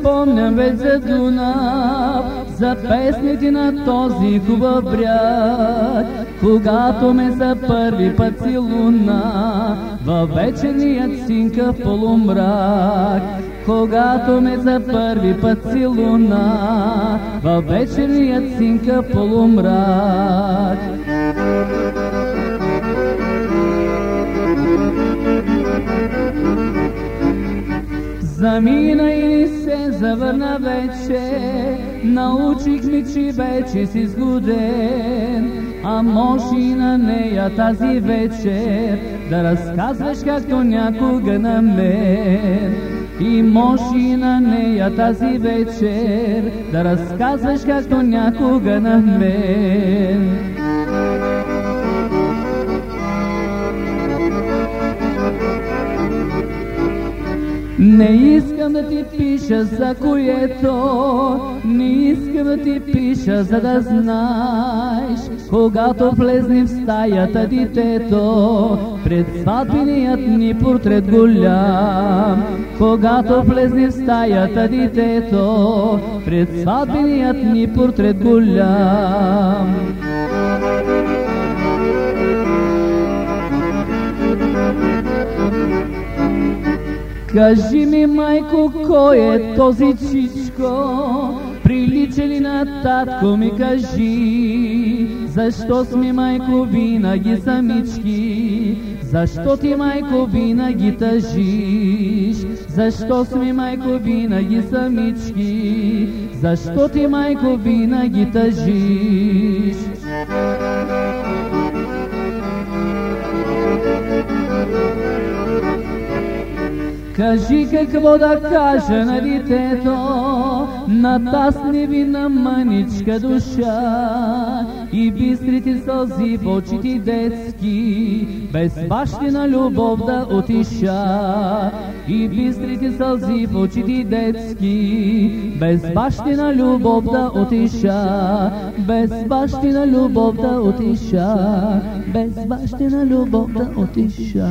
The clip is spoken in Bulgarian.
спомням вече за Дунав, за песните на този хубав бряг, когато ме за първи път си луна, във вечерният синка в полумрак. Когато ме за първи път си луна, във вечерният синка в полумрак. Замина и се завърна вече, научих ми, че вече си сгоден, а може и на нея тази вечер да разказваш както някога на мен. И може и на нея тази вечер да разказваш както някога на мен. Не искам да ти пиша за което, не искам да ти пиша за да знаеш, когато влезне в стаята детето, пред сватбеният ни портрет голям. Когато влезне в стаята детето, пред сватбеният ни портрет голям. Кажи ми, майко, кой е този чичко? Прилича ли на татко ми кажи? Защо сме, майко, винаги самички? Защо ти, майко, винаги тъжиш? Защо сме, майко, винаги самички? Защо ти, майко, винаги тъжиш? Кажи какво да кажа на детето, на таз невинна мъничка душа и бистрите сълзи в очите детски, без бащина любов да отиша. И бистрите сълзи в очите детски, без бащина любов да отиша, без бащина любов да отиша, без бащина любов да отиша.